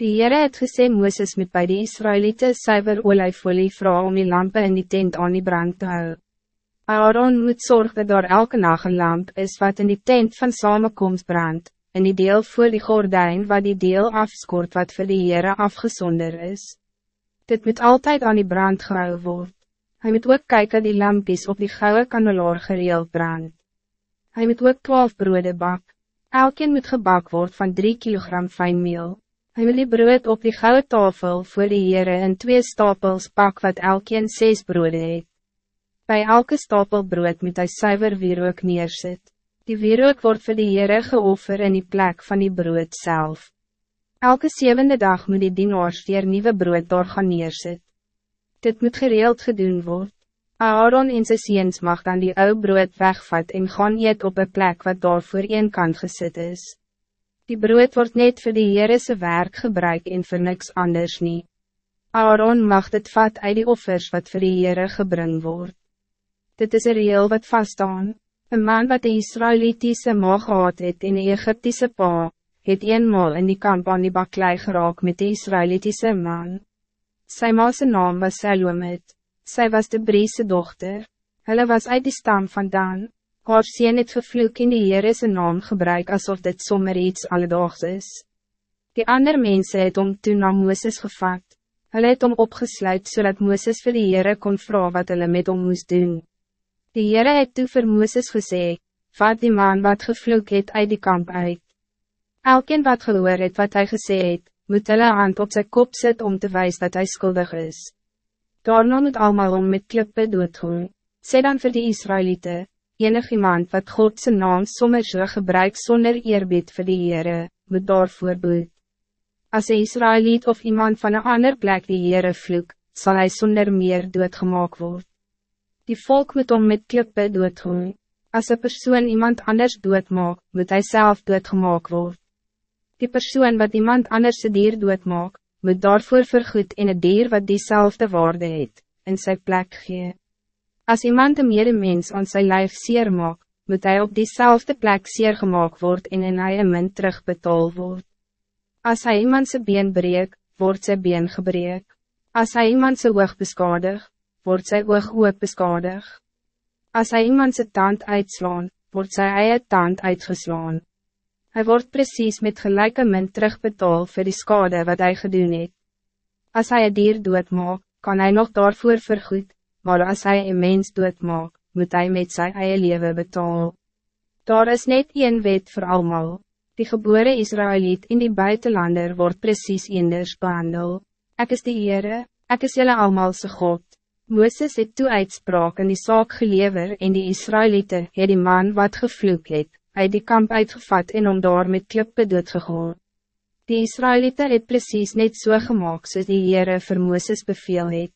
Die Heere het gesê Mooses moet bij die Israëlieten suiver olijfolie vrouw om die lampen in die tent aan die brand te hou. Aaron moet zorgen dat daar elke nacht een lamp is wat in die tent van samenkomst brand, in die deel voor die gordijn wat die deel afskort wat voor die Heere afgezonder is. Dit moet altijd aan die brand gehou word. Hij moet ook kijken die lampies op die gouden kanelaar gereeld brand. Hij moet ook twaalf broode bak. Elkeen moet gebak word van 3 kilogram fijn meel. Hij wil die brood op die gouden tafel voor de Heere in twee stapels pak wat elkeen zes broode het. Bij elke stapel brood moet hij zuiver wierook neerzet. Die wierook wordt voor de Heere geoffer in die plek van die brood zelf. Elke zevende dag moet die dienaars weer nieuwe brood door gaan neerzet. Dit moet gereeld gedoen worden. Aaron en sy seens mag dan die ou brood wegvat en gaan eet op een plek wat daar voor een kant gezet is. Die brood wordt net voor die Heerese werk gebruik en voor niks anders niet. Aaron mag dit vat uit die offers wat voor die Heere gebring word. Dit is een reel wat vaststaan. Een man wat de Israëlitische ma gehad het en die Egyptische pa, het eenmaal in die kamp aan die baklei geraak met die Israëlitische man. Sy ma's naam was Salomit. Zij was de Breese dochter. Hulle was uit die stam van Dan. Haar sien het vervloek in die Heere zijn naam gebruik alsof dit sommer iets alledaags is. Die ander mensen het om toen na Mooses gevat. Hulle het om opgesluit zodat Mooses vir die Heere kon vragen wat hulle met hom moest doen. Die Heere het toe vir Mooses gesê, vat die man wat gevloek het uit die kamp uit. Elkeen wat gehoor het wat hij gesê het, moet hulle hand op zijn kop zetten om te wijzen dat hij schuldig is. Daarna moet allemaal om met klippe doodgoen. Sê dan voor die Israëlieten, enig iemand wat God zijn naam sommer so gebruik zonder eerbied voor die Heere, moet daarvoor boet. Als een Israëliet of iemand van een ander plek die Heere vloek, zal hij zonder meer doodgemaak worden. Die volk moet om met klippe doodgoen. Als een persoon iemand anders doodmaak, moet hij zelf doodgemaak worden. Die persoon wat iemand anders se dier doodmaak, moet daarvoor vergoed in het dier wat diezelfde waarde het, in zijn plek gee. Als iemand een medemens aan zijn lijf zeer maak, moet hij op diezelfde plek zeer gemaakt worden en in een min terugbetaal word. Als hij iemand zijn been breek, wordt zijn been gebreek. Als hij iemand zijn oog beskadig, wordt zijn oog ook beskadig. Als hij iemand zijn tand uitslaan, wordt zijn eie tand uitgeslaan. Hij wordt precies met gelijke min terugbetaal voor die schade wat hij gedoen het. Als hij een dier doodmaak, kan hij nog daarvoor vergoed, maar als hij een mens doodmaak, moet hij met zijn eigen leven betaal. Daar is net één wet voor allemaal. Die geboren Israëliet in die buitenlander wordt precies anders behandeld. Ik is de Heere, ik is jullie allemaal se God. Mooses het toe uitspraak in die saak gelever en die Israëlieten het die man wat gevloek het, uit die kamp uitgevat en om daar met klippe doodgegaan. Die Israëlieten het precies net so gemaakt soos die Heere vir Mooses beveel het.